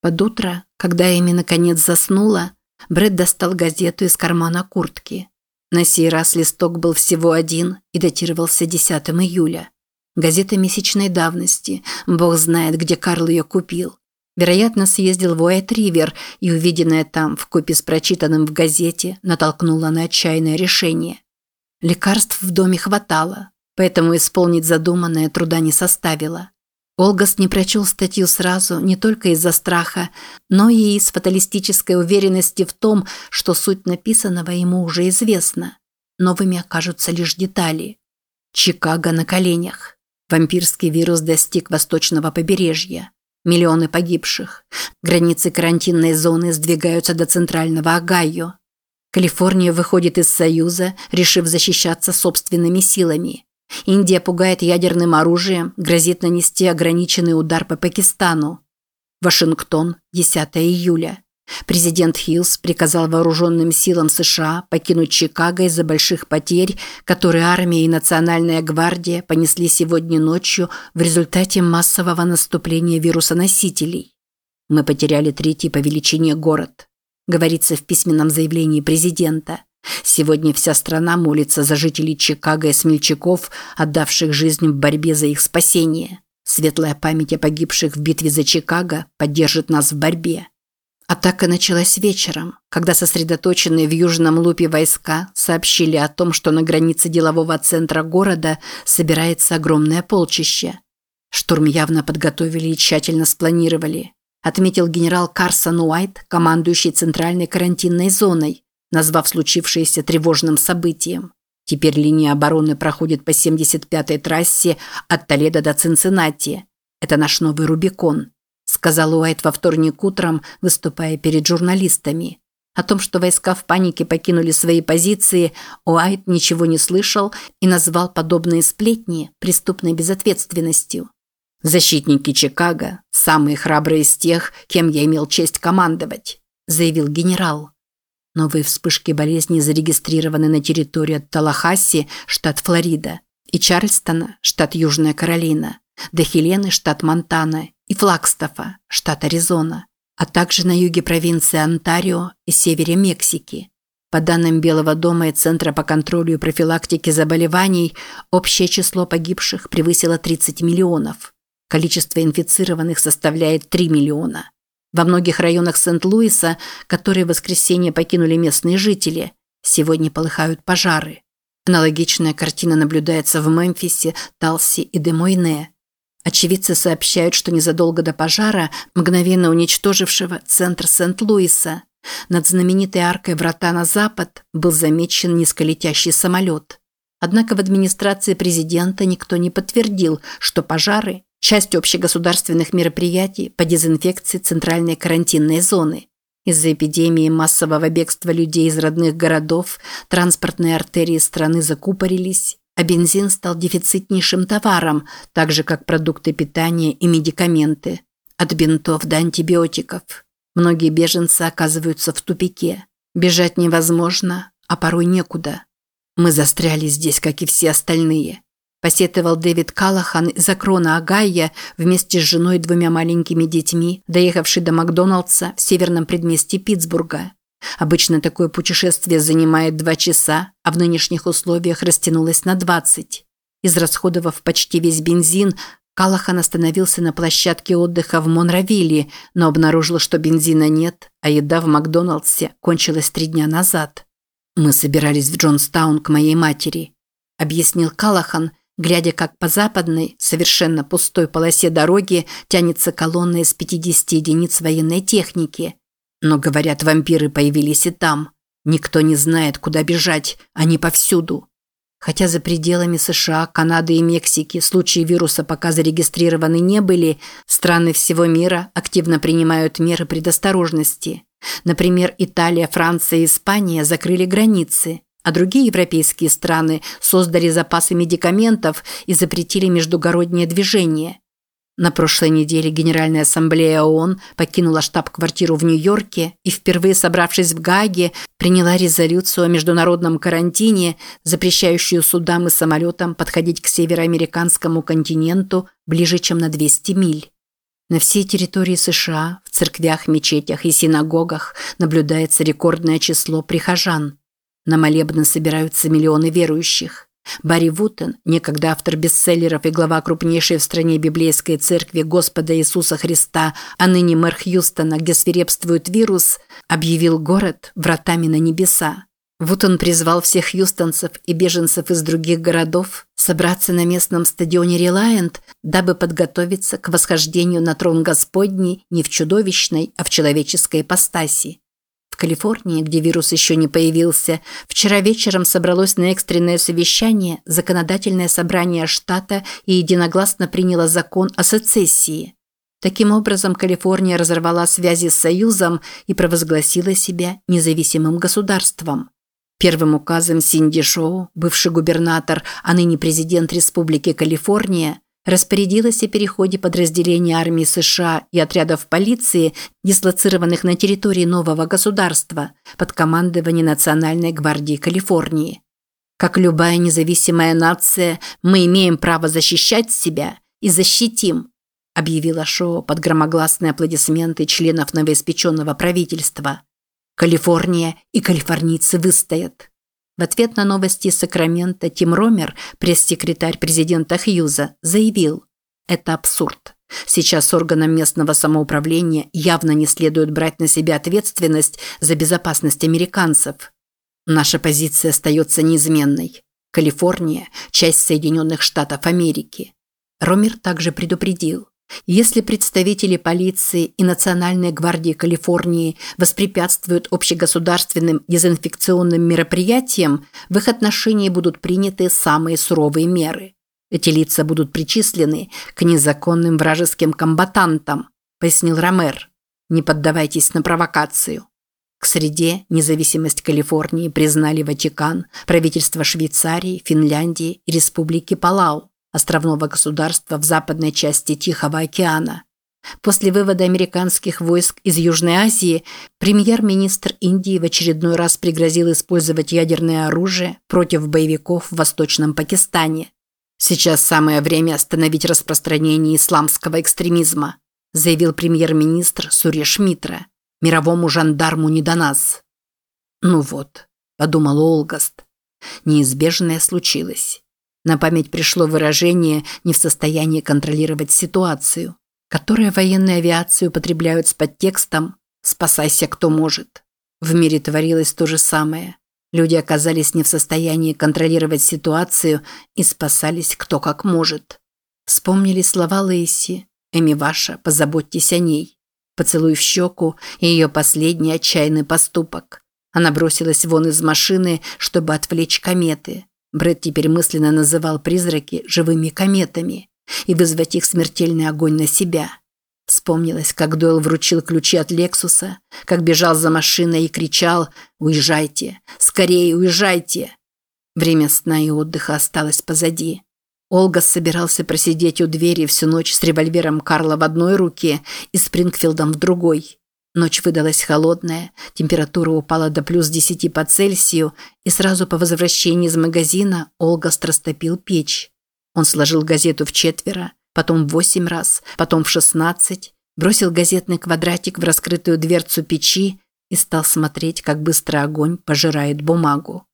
Под утро, когда Эми наконец заснула, Брэд достал газету из кармана куртки. На сей раз листок был всего один и датировался 10 июля. Газета месячной давности. Бог знает, где Карл ее купил. Вероятно, съездил в Уайт-Ривер, и увиденное там, вкупе с прочитанным в газете, натолкнуло на отчаянное решение. Лекарств в доме хватало, поэтому исполнить задуманное труда не составило. Олгас не прочел статью сразу не только из-за страха, но и из фаталистической уверенности в том, что суть написанного ему уже известна. Новыми окажутся лишь детали. Чикаго на коленях. Вампирский вирус достиг восточного побережья. Миллионы погибших. Границы карантинной зоны сдвигаются до центрального Огайо. Калифорния выходит из Союза, решив защищаться собственными силами. Индия пугает ядерным оружием, грозит нанести ограниченный удар по Пакистану. Вашингтон, 10 июля. Президент Хиллс приказал вооруженным силам США покинуть Чикаго из-за больших потерь, которые армия и Национальная гвардия понесли сегодня ночью в результате массового наступления вирусоносителей. Мы потеряли третий по величине город, говорится в письменном заявлении президента. Сегодня вся страна молится за жителей Чикаго и смельчаков, отдавших жизнь в борьбе за их спасение. Светлая память о погибших в битве за Чикаго поддержит нас в борьбе. Атака началась вечером, когда сосредоточенные в Южном Лупе войска сообщили о том, что на границе делового центра города собирается огромное полчище. Штурм явно подготовили и тщательно спланировали, отметил генерал Карсон Уайт, командующий центральной карантинной зоной, назвав случившееся тревожным событием. Теперь линия обороны проходит по 75-й трассе от Толедо до Цинциннати. Это наш новый Рубикон, сказал Уайт во вторник утром, выступая перед журналистами. О том, что войска в панике покинули свои позиции, Уайт ничего не слышал и назвал подобные сплетни преступной безответственностью. «Защитники Чикаго – самые храбрые из тех, кем я имел честь командовать», – заявил генерал. Новые вспышки болезни зарегистрированы на территории Талахасси, штат Флорида, и Чарльстона, штат Южная Каролина, до Хелены, штат Монтана, и Флагстафа, штат Аризона, а также на юге провинции Онтарио и севере Мексики. По данным Белого дома и Центра по контролю и профилактике заболеваний, общее число погибших превысило 30 миллионов. Количество инфицированных составляет 3 миллиона. Во многих районах Сент-Луиса, которые в воскресенье покинули местные жители, сегодня полыхают пожары. Аналогичная картина наблюдается в Мемфисе, Талси и Демойне. Очевидцы сообщают, что незадолго до пожара, мгновенно уничтожившего центр Сент-Луиса, над знаменитой аркой врата на запад был замечен низколетящий самолет. Однако в администрации президента никто не подтвердил, что пожары часть общегосударственных мероприятий по дезинфекции центральной карантинной зоны. Из-за эпидемии массового бегства людей из родных городов транспортные артерии страны закупорились, а бензин стал дефицитнейшим товаром, так же как продукты питания и медикаменты. От бинтов до антибиотиков. Многие беженцы оказываются в тупике. Бежать невозможно, а порой некуда. Мы застряли здесь, как и все остальные. Посетовал Дэвид Калахан из Акрона Агая вместе с женой и двумя маленькими детьми, доехавший до Макдоналдса в северном предместье Питтсбурга. Обычно такое путешествие занимает два часа, а в нынешних условиях растянулось на 20. Израсходовав почти весь бензин, Калахан остановился на площадке отдыха в Монравилле, но обнаружил, что бензина нет, а еда в Макдоналдсе кончилась три дня назад. «Мы собирались в Джонстаун к моей матери», – объяснил Калахан, глядя, как по западной, совершенно пустой полосе дороги тянется колонна из 50 единиц военной техники. Но, говорят, вампиры появились и там. Никто не знает, куда бежать, они повсюду. Хотя за пределами США, Канады и Мексики случаи вируса пока зарегистрированы не были, страны всего мира активно принимают меры предосторожности. Например, Италия, Франция и Испания закрыли границы – а другие европейские страны создали запасы медикаментов и запретили междугороднее движение. На прошлой неделе Генеральная ассамблея ООН покинула штаб-квартиру в Нью-Йорке и, впервые собравшись в Гааге, приняла резолюцию о международном карантине, запрещающую судам и самолетам подходить к североамериканскому континенту ближе, чем на 200 миль. На всей территории США, в церквях, мечетях и синагогах наблюдается рекордное число прихожан. На молебны собираются миллионы верующих. Барри Вутен, некогда автор бестселлеров и глава крупнейшей в стране библейской церкви Господа Иисуса Христа, а ныне мэр Хьюстона, где свирепствует вирус, объявил город вратами на небеса. Вот он призвал всех юстонцев и беженцев из других городов собраться на местном стадионе Релайент, дабы подготовиться к восхождению на трон Господний не в чудовищной, а в человеческой ипостаси. Калифорнии, где вирус еще не появился, вчера вечером собралось на экстренное совещание законодательное собрание штата и единогласно приняло закон о сецессии. Таким образом, Калифорния разорвала связи с Союзом и провозгласила себя независимым государством. Первым указом Синди Шоу, бывший губернатор, а ныне президент Республики Калифорния, распорядилась о переходе подразделений армии США и отрядов полиции, дислоцированных на территории нового государства, под командование Национальной гвардии Калифорнии. Как любая независимая нация, мы имеем право защищать себя и защитим, объявила Шоу под громогласные аплодисменты членов новоиспеченного правительства. Калифорния и калифорнийцы выстоят. В ответ на новости из Сакрамента Тим Ромер, пресс-секретарь президента Хьюза, заявил «Это абсурд. Сейчас органам местного самоуправления явно не следует брать на себя ответственность за безопасность американцев. Наша позиция остается неизменной. Калифорния – часть Соединенных Штатов Америки». Ромер также предупредил, если представители полиции и Национальной гвардии Калифорнии воспрепятствуют общегосударственным дезинфекционным мероприятиям, в их отношении будут приняты самые суровые меры. Эти лица будут причислены к незаконным вражеским комбатантам, пояснил Ромер. Не поддавайтесь на провокацию. К среде независимость Калифорнии признали Ватикан, правительство Швейцарии, Финляндии и Республики Палау островного государства в западной части Тихого океана. После вывода американских войск из Южной Азии премьер-министр Индии в очередной раз пригрозил использовать ядерное оружие против боевиков в Восточном Пакистане. Сейчас самое время остановить распространение исламского экстремизма, заявил премьер-министр Суреш Митра. Мировому жандарму не до нас. Ну вот, подумал Олгаст. Неизбежное случилось. На память пришло выражение «не в состоянии контролировать ситуацию», которое военные авиации употребляют с подтекстом «спасайся, кто может». В мире творилось то же самое. Люди оказались не в состоянии контролировать ситуацию и спасались кто как может. Вспомнили слова Лейси «Эми ваша, позаботьтесь о ней». Поцелуй в щеку и ее последний отчаянный поступок. Она бросилась вон из машины, чтобы отвлечь кометы. Брэд теперь мысленно называл призраки живыми кометами и вызвать их смертельный огонь на себя. Вспомнилось, как Дойл вручил ключи от Лексуса, как бежал за машиной и кричал «Уезжайте! Скорее уезжайте!». Время сна и отдыха осталось позади. Олга собирался просидеть у двери всю ночь с револьвером Карла в одной руке и Спрингфилдом в другой. Ночь выдалась холодная, температура упала до плюс 10 по Цельсию, и сразу по возвращении из магазина Олга растопил печь. Он сложил газету в четверо, потом в восемь раз, потом в шестнадцать, бросил газетный квадратик в раскрытую дверцу печи и стал смотреть, как быстро огонь пожирает бумагу.